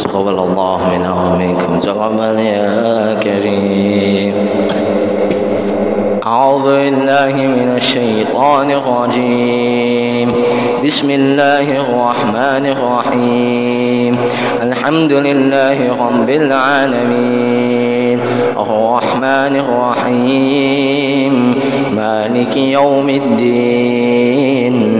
تقبل الله منا ومنكم تقبل يا كريم. أعوذ بالله من الشيطان الرجيم. بسم الله الرحمن الرحيم. الحمد لله رب العالمين. الرحمن الرحيم. مالك يوم الدين.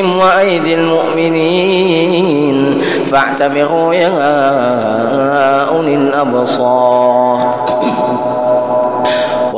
وأيدي المؤمنين فاعتبروا يا أولي الأبصار.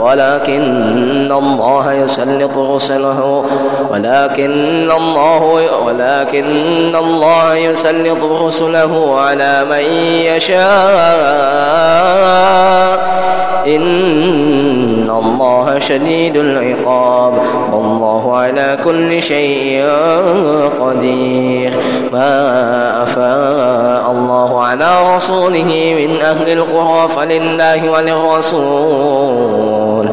ولكن الله يسلط رسله ولكن الله ولكن الله يسلط رسله على من يشاء. إن الله شديد العقاب والله على كل شيء قدير. ما أفاء الله على رسوله من أهل القرى فلله وللرسول.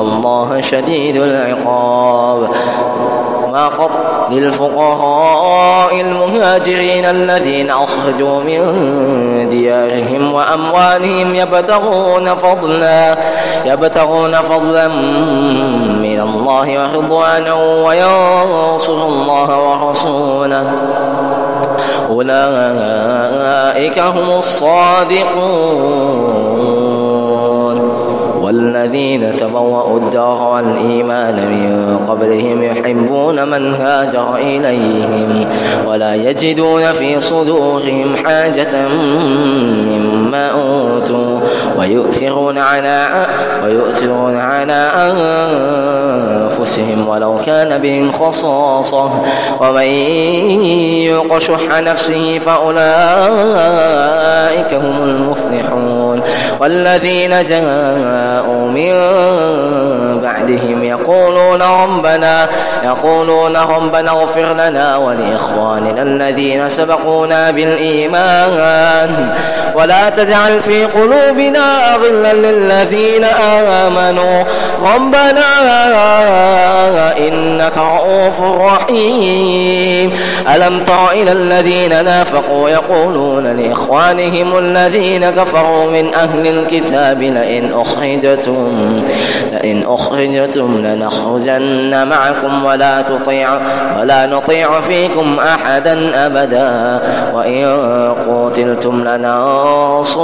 الله شديد العقاب. ما قط للفقراء المهاجرين الذين أخرجوا من ديارهم وأموالهم يبتغون فضلا يبتغون فضلا من الله ورضوانا وينصر الله ورسوله. أولئك هم الصادقون. والذين تبوأوا الدار والإيمان من قبلهم يحبون من هاجر إليهم ولا يجدون في صدورهم حاجة مما أوتوا ويؤثرون على ويؤثرون على أنفسهم ولو كان بهم خصاصة. ومن يوق شح نفسه فأولئك هم المفلحون. والذين جاءوا من بعدهم يقولون ربنا يقولون ربنا اغفر لنا ولإخواننا الذين سبقونا بالإيمان. ولا تجعل في قلوبنا غلا للذين آمنوا. ربنا إنك رؤوف رحيم. ألم تر إلى الذين نافقوا يقولون لإخوانهم الذين كفروا من أهل الكتاب لئن أخرجتم لئن أخرجتم لنخرجن معكم ولا تطيع ولا نطيع فيكم أحدا أبدا. وإن قتلتم لننصرنكم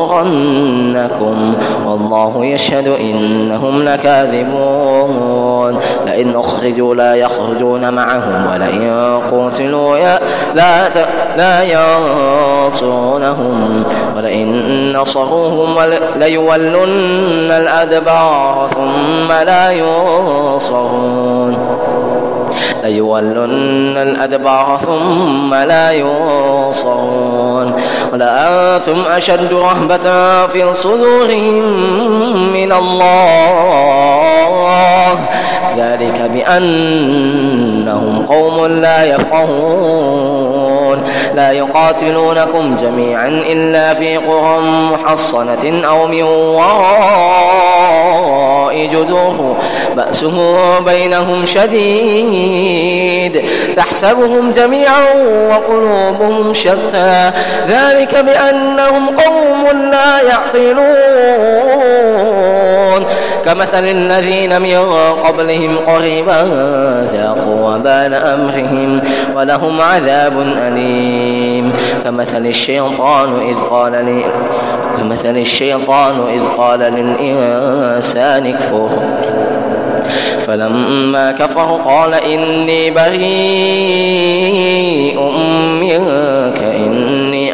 والله يشهد إنهم لكاذبون. لئن أخرجوا لا يخرجون معهم ولئن قتلوا لا لا ينصرونهم ولئن نصروهم ليولن الأدبار ثم لا ينصرون. ليولن الأدبار ثم لا ينصرون. ولأنتم أشد رهبة في صدورهم من الله. ذلك بأنهم قوم لا يفقهون. لا يقاتلونكم جميعا إلا في قرى محصنة أو من وراء جدور بأسه بينهم شديد. تحسبهم جميعا وقلوبهم شتى. ذلك بأنهم قوم لا يعقلون. كمثل الذين من قبلهم قريبا ذاقوا وبال أمرهم ولهم عذاب أليم. كمثل الشيطان إذ قال لي كمثل الشيطان إذ قال للإنسان اكفر. فلما كفر قال إني بريء منك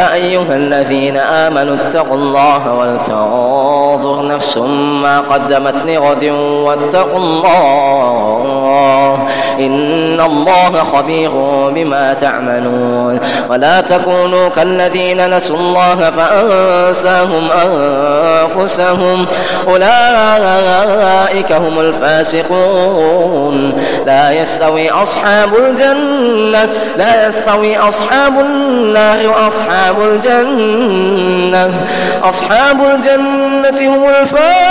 يا أيها الذين آمنوا اتقوا الله ولتنظر نفس ما قدمت لغد واتقوا الله. إن الله خبير بما تعملون. ولا تكونوا كالذين نسوا الله فأنساهم أنفسهم. أولئك هم الفاسقون. لا يستوي أصحاب الجنة لا يستوي أصحاب النار وأصحاب الجنة أصحاب الجنة هم الفائزون.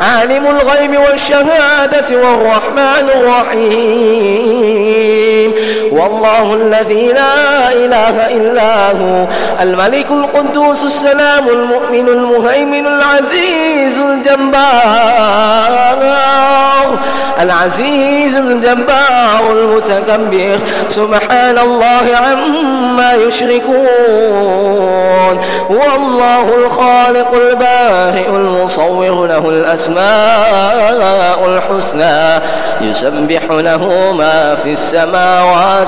عالم الغيب والشهادة والرحمن الرحيم. والله الذي لا إله إلا هو الملك القدوس السلام المؤمن المهيمن العزيز الجبار العزيز الجبار المتكبر سبحان الله عما يشركون هو الله الخالق البارئ المصور له الأسماء الحسنى يسبح له ما في السماوات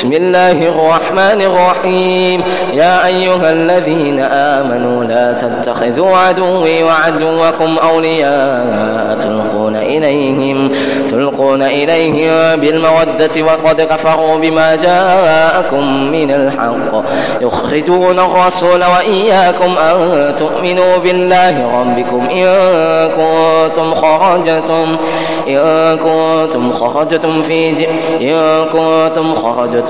بسم الله الرحمن الرحيم. يا أيها الذين آمنوا لا تتخذوا عدوي وعدوكم أولياء تلقون إليهم تلقون إليهم بالمودة وقد كفروا بما جاءكم من الحق. يخرجون الرسول وإياكم أن تؤمنوا بالله ربكم. إن كنتم خرجتم إن كنتم خرجتم في إن كنتم خرجتم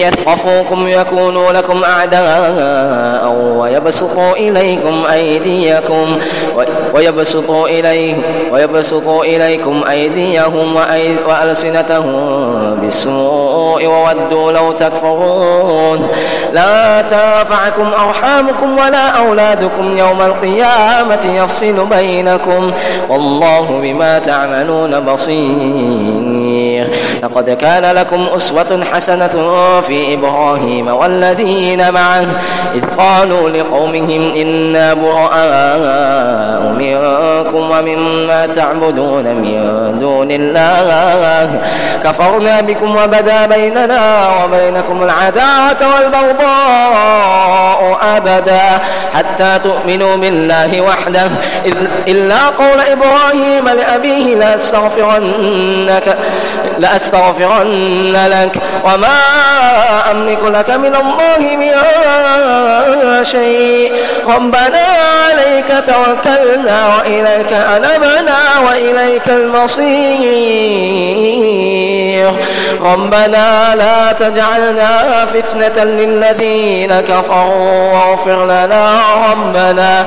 يثقفوكم يكونوا لكم أعداء ويبسطوا إليكم أيديكم ويبسطوا إليهم ويبسطوا إليكم أيديهم وألسنتهم بالسوء وودوا لو تكفرون. لا تنفعكم أرحامكم ولا أولادكم يوم القيامة يفصل بينكم. والله بما تعملون بصير. لقد كان لكم أسوة حسنة في إبراهيم والذين معه. إذ قالوا لقومهم إنا براء ومما تعبدون من دون الله. كفرنا بكم وبدا بيننا وبينكم العداوة والبغضاء أبدا حتى تؤمنوا بالله وحده. إلا قول إبراهيم لأبيه لأستغفرنك لأستغفرن لك. وما أملك لك من الله من شيء. ربنا عليك توكلنا وإليك أنبنا وإليك المصير. ربنا لا تجعلنا فتنة للذين كفروا واغفر لنا ربنا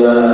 الله الرحمن